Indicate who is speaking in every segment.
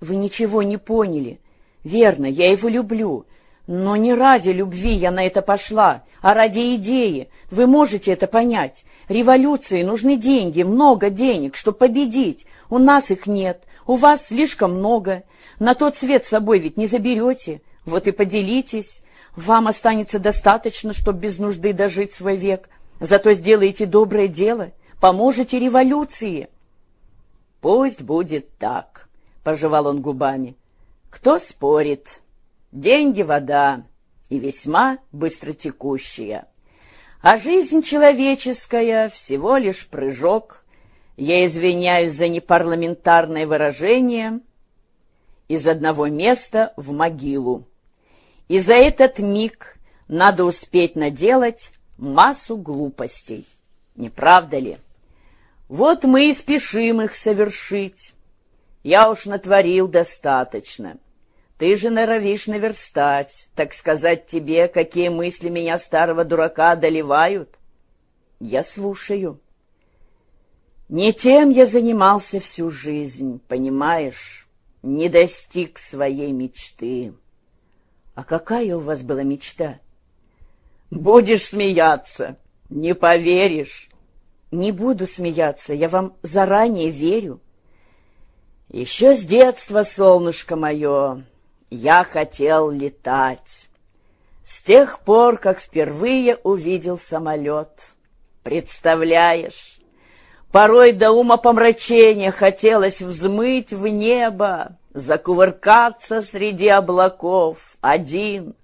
Speaker 1: Вы ничего не поняли. Верно, я его люблю. Но не ради любви я на это пошла, а ради идеи. Вы можете это понять. Революции нужны деньги, много денег, чтобы победить. У нас их нет, у вас слишком много. На тот свет с собой ведь не заберете. Вот и поделитесь. Вам останется достаточно, чтобы без нужды дожить свой век. Зато сделаете доброе дело, поможете революции. Пусть будет так, пожевал он губами. Кто спорит? Деньги — вода, и весьма быстротекущая. А жизнь человеческая — всего лишь прыжок. Я извиняюсь за непарламентарное выражение из одного места в могилу. И за этот миг надо успеть наделать массу глупостей. Не правда ли? Вот мы и спешим их совершить. Я уж натворил достаточно. Ты же норовишь наверстать, так сказать тебе, какие мысли меня, старого дурака, одолевают. Я слушаю. Не тем я занимался всю жизнь, понимаешь? Не достиг своей мечты. А какая у вас была мечта? Будешь смеяться, не поверишь. Не буду смеяться, я вам заранее верю. Еще с детства, солнышко мое, я хотел летать. С тех пор, как впервые увидел самолет. Представляешь, порой до ума помрачения хотелось взмыть в небо, закувыркаться среди облаков, один,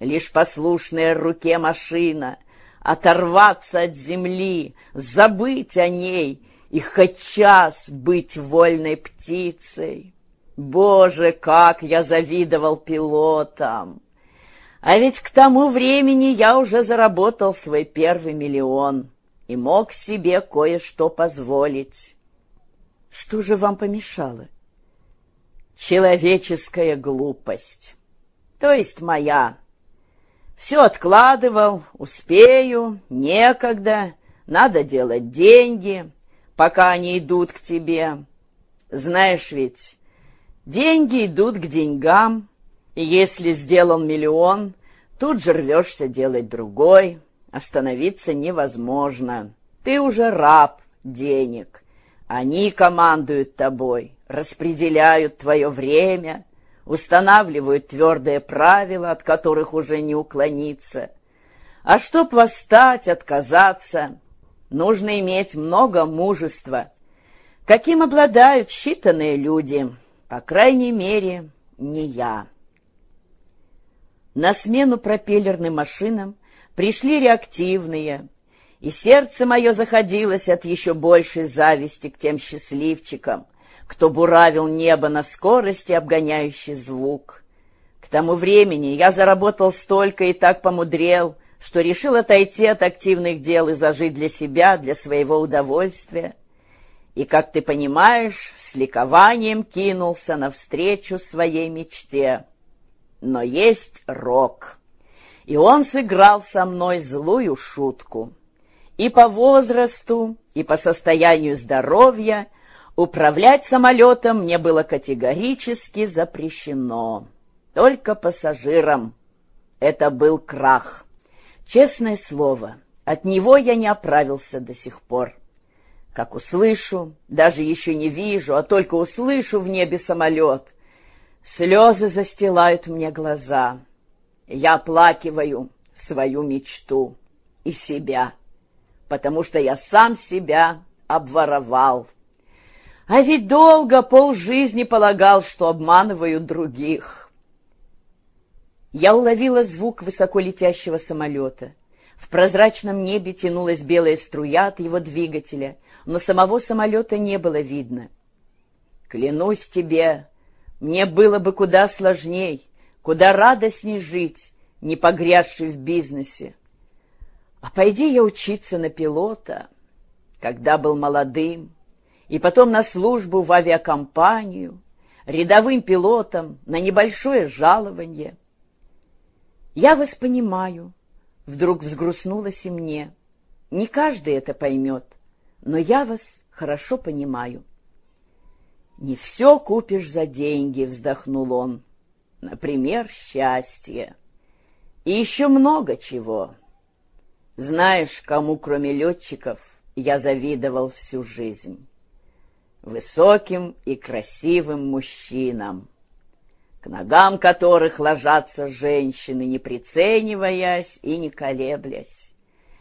Speaker 1: лишь послушная руке машина, оторваться от земли, забыть о ней и хоть час быть вольной птицей. Боже, как я завидовал пилотам! А ведь к тому времени я уже заработал свой первый миллион и мог себе кое-что позволить. Что же вам помешало? Человеческая глупость, то есть моя. Все откладывал, успею, некогда, надо делать деньги, пока они идут к тебе. Знаешь ведь, Деньги идут к деньгам, и если сделан миллион, тут же рвешься делать другой, остановиться невозможно. Ты уже раб денег. Они командуют тобой, распределяют твое время, устанавливают твердые правила, от которых уже не уклониться. А чтоб восстать, отказаться, нужно иметь много мужества, каким обладают считанные люди — по крайней мере, не я. На смену пропеллерным машинам пришли реактивные, и сердце мое заходилось от еще большей зависти к тем счастливчикам, кто буравил небо на скорости, обгоняющий звук. К тому времени я заработал столько и так помудрел, что решил отойти от активных дел и зажить для себя, для своего удовольствия и, как ты понимаешь, с ликованием кинулся навстречу своей мечте. Но есть рок, и он сыграл со мной злую шутку. И по возрасту, и по состоянию здоровья управлять самолетом мне было категорически запрещено. Только пассажирам. Это был крах. Честное слово, от него я не оправился до сих пор. Как услышу, даже еще не вижу, а только услышу в небе самолет, слезы застилают мне глаза. Я оплакиваю свою мечту и себя, потому что я сам себя обворовал. А ведь долго полжизни полагал, что обманываю других. Я уловила звук высоко летящего самолета. В прозрачном небе тянулась белая струя от его двигателя — но самого самолета не было видно. Клянусь тебе, мне было бы куда сложней, куда радостней жить, не погрязший в бизнесе. А пойди я учиться на пилота, когда был молодым, и потом на службу в авиакомпанию, рядовым пилотом на небольшое жалование. Я вас понимаю, вдруг взгрустнулось и мне. Не каждый это поймет но я вас хорошо понимаю. «Не все купишь за деньги», — вздохнул он. «Например, счастье. И еще много чего. Знаешь, кому, кроме летчиков, я завидовал всю жизнь? Высоким и красивым мужчинам, к ногам которых ложатся женщины, не прицениваясь и не колеблясь,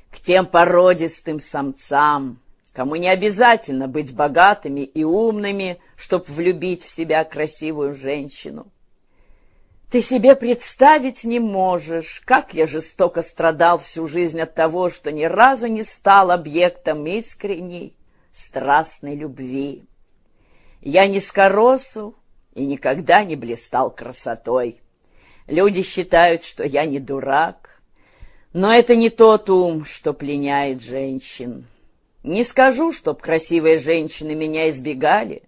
Speaker 1: к тем породистым самцам, кому не обязательно быть богатыми и умными, чтоб влюбить в себя красивую женщину. Ты себе представить не можешь, как я жестоко страдал всю жизнь от того, что ни разу не стал объектом искренней, страстной любви. Я не скоросу и никогда не блистал красотой. Люди считают, что я не дурак, но это не тот ум, что пленяет женщин. Не скажу, чтоб красивые женщины меня избегали.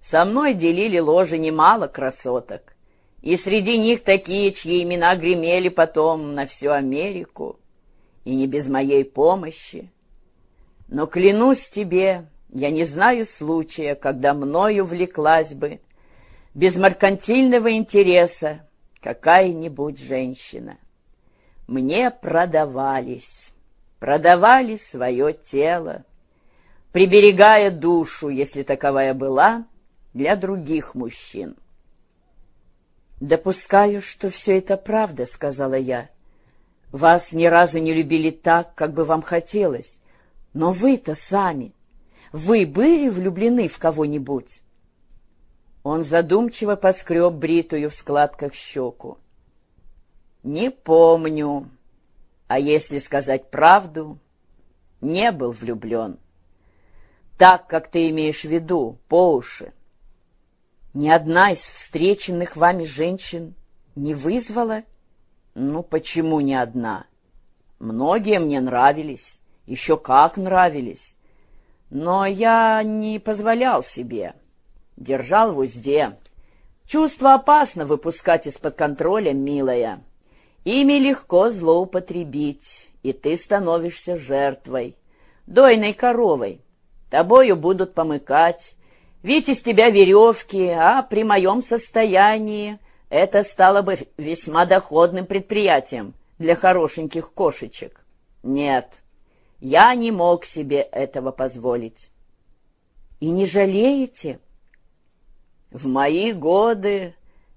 Speaker 1: Со мной делили ложе немало красоток и среди них такие, чьи имена гремели потом на всю Америку, и не без моей помощи. Но клянусь тебе, я не знаю случая, когда мною влеклась бы без меркантильного интереса какая-нибудь женщина. Мне продавались, продавали свое тело, приберегая душу, если таковая была, для других мужчин. «Допускаю, что все это правда», — сказала я. «Вас ни разу не любили так, как бы вам хотелось. Но вы-то сами. Вы были влюблены в кого-нибудь?» Он задумчиво поскреб бритую в складках щеку. «Не помню. А если сказать правду, не был влюблен. Так, как ты имеешь в виду, по уши. Ни одна из встреченных вами женщин не вызвала? Ну, почему ни одна? Многие мне нравились, еще как нравились. Но я не позволял себе, держал в узде. Чувство опасно выпускать из-под контроля, милая. Ими легко злоупотребить, и ты становишься жертвой, дойной коровой. Тобою будут помыкать, ведь из тебя веревки, а при моем состоянии это стало бы весьма доходным предприятием для хорошеньких кошечек. Нет, я не мог себе этого позволить. И не жалеете? В мои годы,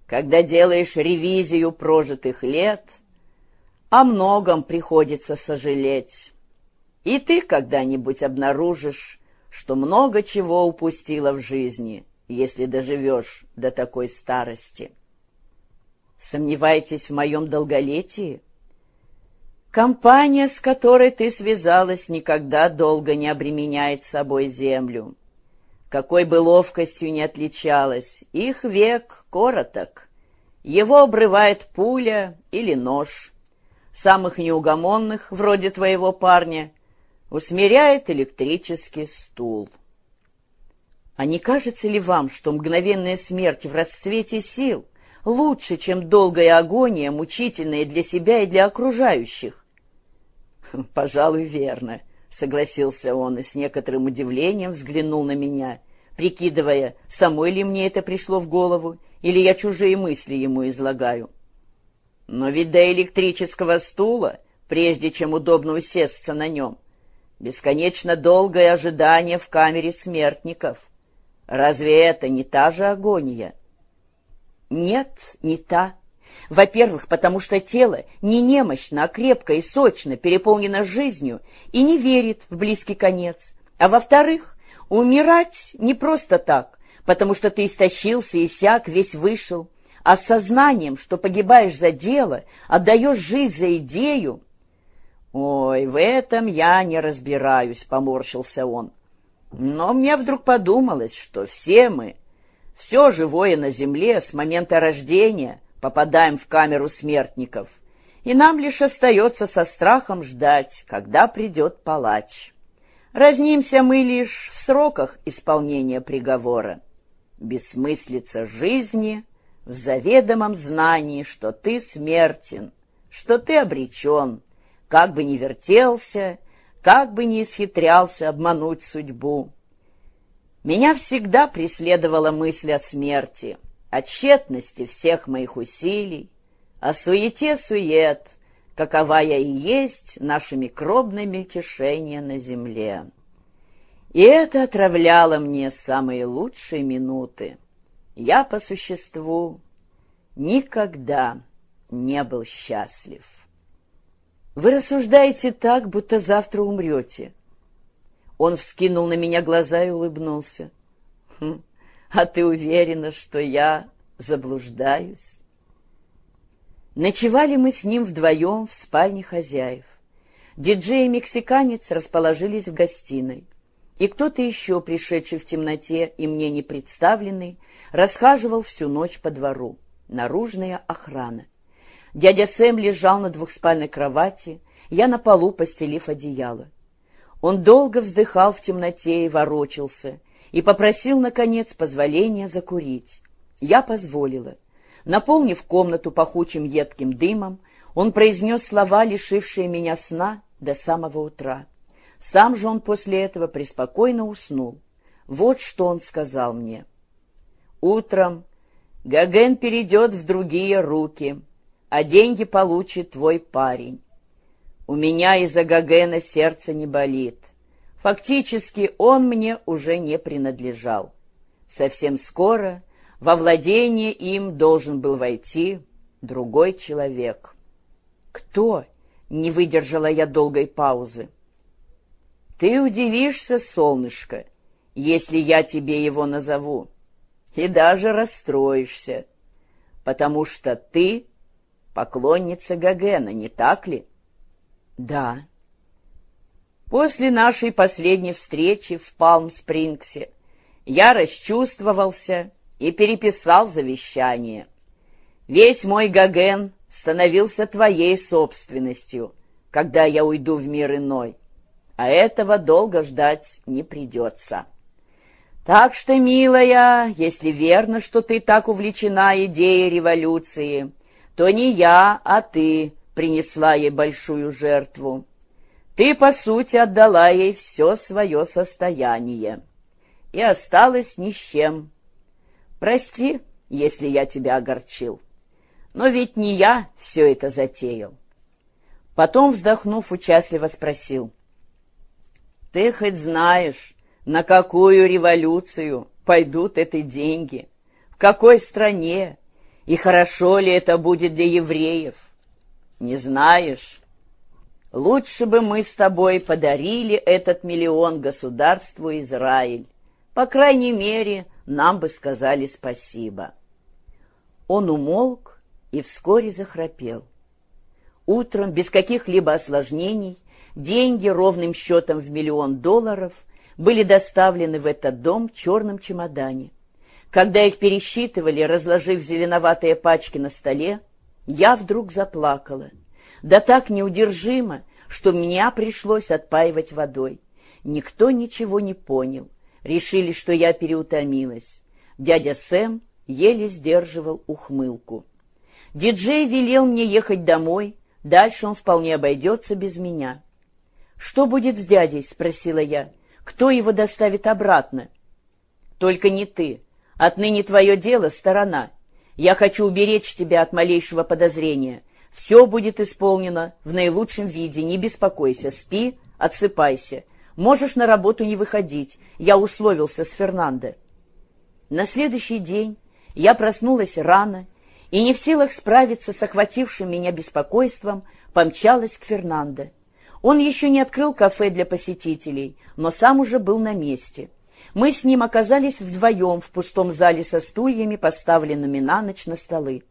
Speaker 1: когда делаешь ревизию прожитых лет, о многом приходится сожалеть. И ты когда-нибудь обнаружишь, что много чего упустила в жизни, если доживешь до такой старости. Сомневаетесь в моем долголетии? Компания, с которой ты связалась, никогда долго не обременяет собой землю. Какой бы ловкостью ни отличалась, их век короток. Его обрывает пуля или нож. Самых неугомонных, вроде твоего парня, усмиряет электрический стул. А не кажется ли вам, что мгновенная смерть в расцвете сил лучше, чем долгая агония, мучительная для себя и для окружающих? Пожалуй, верно, согласился он и с некоторым удивлением взглянул на меня, прикидывая, самой ли мне это пришло в голову, или я чужие мысли ему излагаю. Но ведь до электрического стула, прежде чем удобно усесться на нем, Бесконечно долгое ожидание в камере смертников. Разве это не та же агония? Нет, не та. Во-первых, потому что тело не немощно, а крепко и сочно переполнено жизнью и не верит в близкий конец. А во-вторых, умирать не просто так, потому что ты истощился и сяк, весь вышел, а сознанием, что погибаешь за дело, отдаешь жизнь за идею, «Ой, в этом я не разбираюсь», — поморщился он. «Но мне вдруг подумалось, что все мы, все живое на земле с момента рождения попадаем в камеру смертников, и нам лишь остается со страхом ждать, когда придет палач. Разнимся мы лишь в сроках исполнения приговора. Бессмыслица жизни в заведомом знании, что ты смертен, что ты обречен» как бы ни вертелся, как бы ни исхитрялся обмануть судьбу. Меня всегда преследовала мысль о смерти, о тщетности всех моих усилий, о суете-сует, какова я и есть наше микробное мельтешение на земле. И это отравляло мне самые лучшие минуты. Я по существу никогда не был счастлив. Вы рассуждаете так, будто завтра умрете. Он вскинул на меня глаза и улыбнулся. Хм, а ты уверена, что я заблуждаюсь? Ночевали мы с ним вдвоем в спальне хозяев. Диджей и мексиканец расположились в гостиной. И кто-то еще, пришедший в темноте и мне не представленный, расхаживал всю ночь по двору. Наружная охрана. Дядя Сэм лежал на двухспальной кровати, я на полу, постелив одеяло. Он долго вздыхал в темноте и ворочался, и попросил, наконец, позволения закурить. Я позволила. Наполнив комнату пахучим едким дымом, он произнес слова, лишившие меня сна до самого утра. Сам же он после этого преспокойно уснул. Вот что он сказал мне. «Утром Гаген перейдет в другие руки, а деньги получит твой парень. У меня из-за Гагена сердце не болит. Фактически он мне уже не принадлежал. Совсем скоро во владение им должен был войти другой человек. «Кто?» — не выдержала я долгой паузы. «Ты удивишься, солнышко, если я тебе его назову, и даже расстроишься, потому что ты поклонница Гогена, не так ли?» «Да». После нашей последней встречи в Палм-Спрингсе я расчувствовался и переписал завещание. Весь мой Гоген становился твоей собственностью, когда я уйду в мир иной, а этого долго ждать не придется. Так что, милая, если верно, что ты так увлечена идеей революции, то не я, а ты принесла ей большую жертву. Ты, по сути, отдала ей все свое состояние и осталась ни с чем, Прости, если я тебя огорчил, но ведь не я все это затеял. Потом, вздохнув, участливо спросил. Ты хоть знаешь, на какую революцию пойдут эти деньги? В какой стране? И хорошо ли это будет для евреев? Не знаешь? Лучше бы мы с тобой подарили этот миллион государству Израиль. По крайней мере, нам бы сказали спасибо. Он умолк и вскоре захрапел. Утром, без каких-либо осложнений, деньги ровным счетом в миллион долларов были доставлены в этот дом в черном чемодане. Когда их пересчитывали, разложив зеленоватые пачки на столе, я вдруг заплакала. Да так неудержимо, что меня пришлось отпаивать водой. Никто ничего не понял. Решили, что я переутомилась. Дядя Сэм еле сдерживал ухмылку. Диджей велел мне ехать домой, дальше он вполне обойдется без меня. «Что будет с дядей?» — спросила я. «Кто его доставит обратно?» «Только не ты. Отныне твое дело — сторона. Я хочу уберечь тебя от малейшего подозрения. Все будет исполнено в наилучшем виде, не беспокойся, спи, отсыпайся. Можешь на работу не выходить. Я условился с Фернандо. На следующий день я проснулась рано и, не в силах справиться с охватившим меня беспокойством, помчалась к Фернандо. Он еще не открыл кафе для посетителей, но сам уже был на месте. Мы с ним оказались вдвоем в пустом зале со стульями, поставленными на ночь на столы.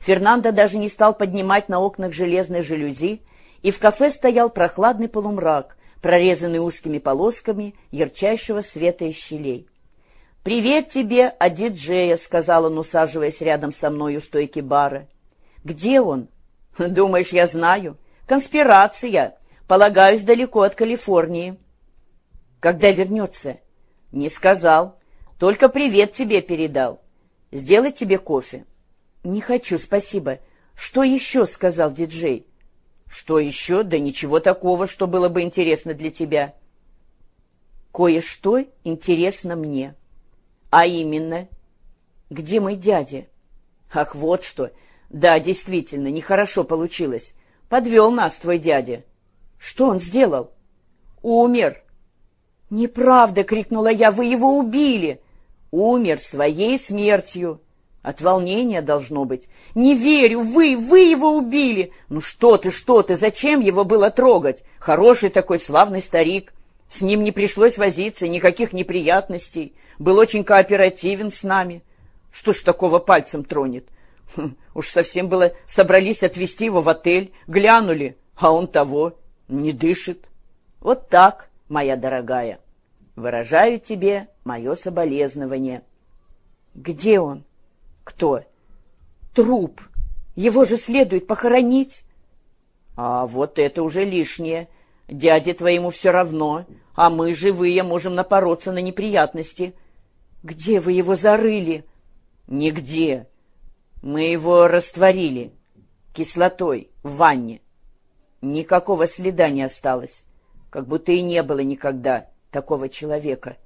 Speaker 1: Фернандо даже не стал поднимать на окнах железной жалюзи, и в кафе стоял прохладный полумрак, прорезанный узкими полосками ярчайшего света из щелей. «Привет тебе от диджея», — сказал он, усаживаясь рядом со мной у стойки бара. «Где он?» «Думаешь, я знаю? Конспирация. Полагаюсь, далеко от Калифорнии». «Когда вернется?» «Не сказал. Только привет тебе передал. Сделать тебе кофе?» «Не хочу, спасибо. Что еще?» — сказал диджей. Что еще? Да ничего такого, что было бы интересно для тебя. Кое-что интересно мне. А именно? Где мой дядя? Ах, вот что. Да, действительно, нехорошо получилось. Подвел нас твой дядя. Что он сделал? Умер. Неправда, крикнула я, вы его убили. Умер своей смертью. От волнения должно быть. Не верю, вы, вы его убили. Ну что ты, что ты, зачем его было трогать? Хороший такой славный старик. С ним не пришлось возиться, никаких неприятностей. Был очень кооперативен с нами. Что ж такого пальцем тронет? Хм, уж совсем было собрались отвезти его в отель, глянули, а он того не дышит. Вот так, моя дорогая. Выражаю тебе мое соболезнование. Где он? Кто? Труп. Его же следует похоронить. А вот это уже лишнее. Дяде твоему все равно, а мы, живые, можем напороться на неприятности. Где вы его зарыли? Нигде. Мы его растворили кислотой в ванне. Никакого следа не осталось, как будто и не было никогда такого человека.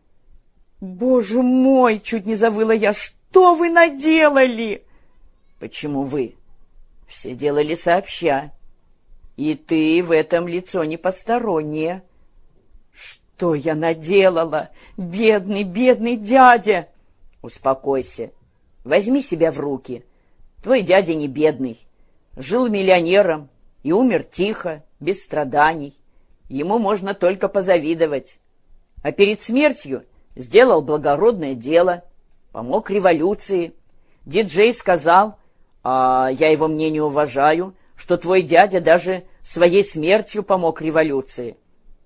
Speaker 1: «Боже мой!» — чуть не завыла я. «Что вы наделали?» «Почему вы?» «Все делали сообща. И ты в этом лицо не постороннее». «Что я наделала? Бедный, бедный дядя!» «Успокойся. Возьми себя в руки. Твой дядя не бедный. Жил миллионером и умер тихо, без страданий. Ему можно только позавидовать а перед смертью сделал благородное дело, помог революции. Диджей сказал, а я его мнение уважаю, что твой дядя даже своей смертью помог революции.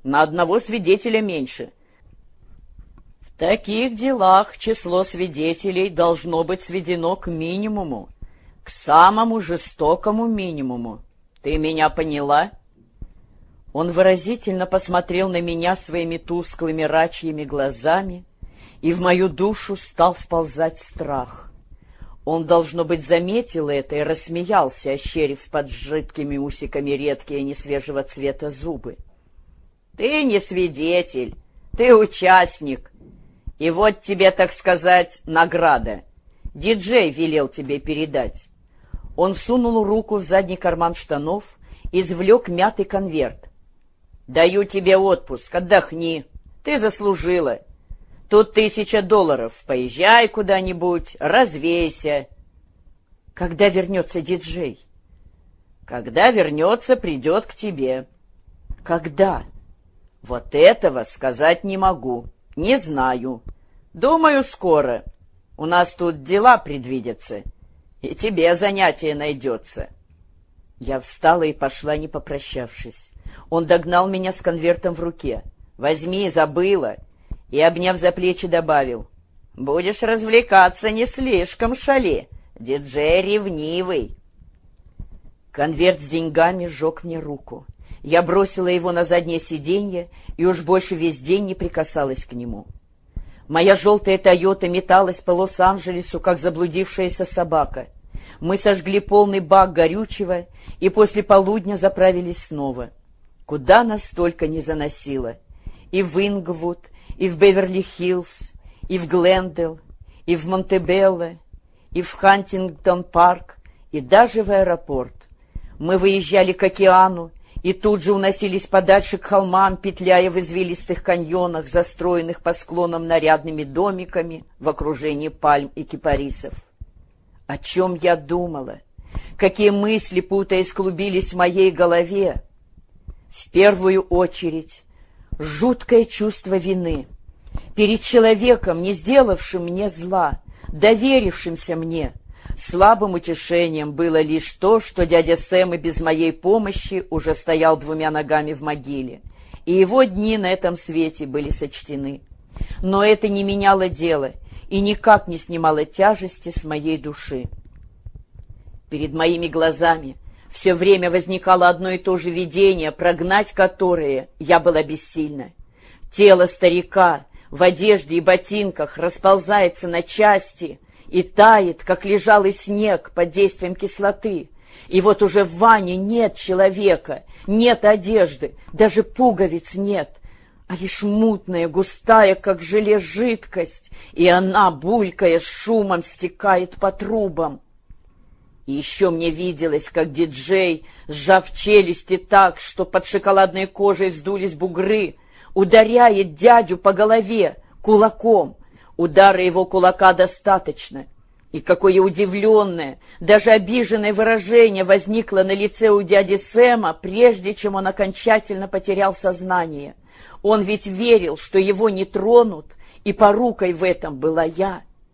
Speaker 1: На одного свидетеля меньше. В таких делах число свидетелей должно быть сведено к минимуму, к самому жестокому минимуму. Ты меня поняла?» Он выразительно посмотрел на меня своими тусклыми рачьими глазами, и в мою душу стал вползать страх. Он, должно быть, заметил это и рассмеялся, ощерив под жидкими усиками редкие несвежего цвета зубы. — Ты не свидетель, ты участник. И вот тебе, так сказать, награда. Диджей велел тебе передать. Он сунул руку в задний карман штанов, извлек мятый конверт. Даю тебе отпуск, отдохни. Ты заслужила. Тут тысяча долларов. Поезжай куда-нибудь, развейся. Когда вернется диджей? Когда вернется, придет к тебе. Когда? Вот этого сказать не могу. Не знаю. Думаю, скоро. У нас тут дела предвидятся. И тебе занятие найдется. Я встала и пошла, не попрощавшись. Он догнал меня с конвертом в руке. «Возьми, забыла!» И, обняв за плечи, добавил. «Будешь развлекаться не слишком, шали. Диджей ревнивый!» Конверт с деньгами сжег мне руку. Я бросила его на заднее сиденье и уж больше весь день не прикасалась к нему. Моя желтая «Тойота» металась по Лос-Анджелесу, как заблудившаяся собака. Мы сожгли полный бак горючего и после полудня заправились снова — Куда нас только не заносило. И в Инглвуд, и в Беверли-Хиллз, и в Глендел, и в Монтебелло, и в Хантингтон-парк, и даже в аэропорт. Мы выезжали к океану, и тут же уносились подальше к холмам, петляя в извилистых каньонах, застроенных по склонам нарядными домиками в окружении пальм и кипарисов. О чем я думала? Какие мысли, путаясь, клубились в моей голове? В первую очередь жуткое чувство вины перед человеком, не сделавшим мне зла, доверившимся мне. Слабым утешением было лишь то, что дядя Сэм и без моей помощи уже стоял двумя ногами в могиле, и его дни на этом свете были сочтены. Но это не меняло дело и никак не снимало тяжести с моей души. Перед моими глазами — все время возникало одно и то же видение, прогнать которое я была бессильна. Тело старика в одежде и ботинках расползается на части и тает, как лежалый снег под действием кислоты. И вот уже в ванне нет человека, нет одежды, даже пуговиц нет, а лишь мутная, густая, как желе, жидкость, и она, булькая, с шумом стекает по трубам. И еще мне виделось, как диджей, сжав челюсти так, что под шоколадной кожей вздулись бугры, ударяет дядю по голове кулаком. Удара его кулака достаточно. И какое удивленное, даже обиженное выражение возникло на лице у дяди Сэма, прежде чем он окончательно потерял сознание. Он ведь верил, что его не тронут, и порукой в этом была я.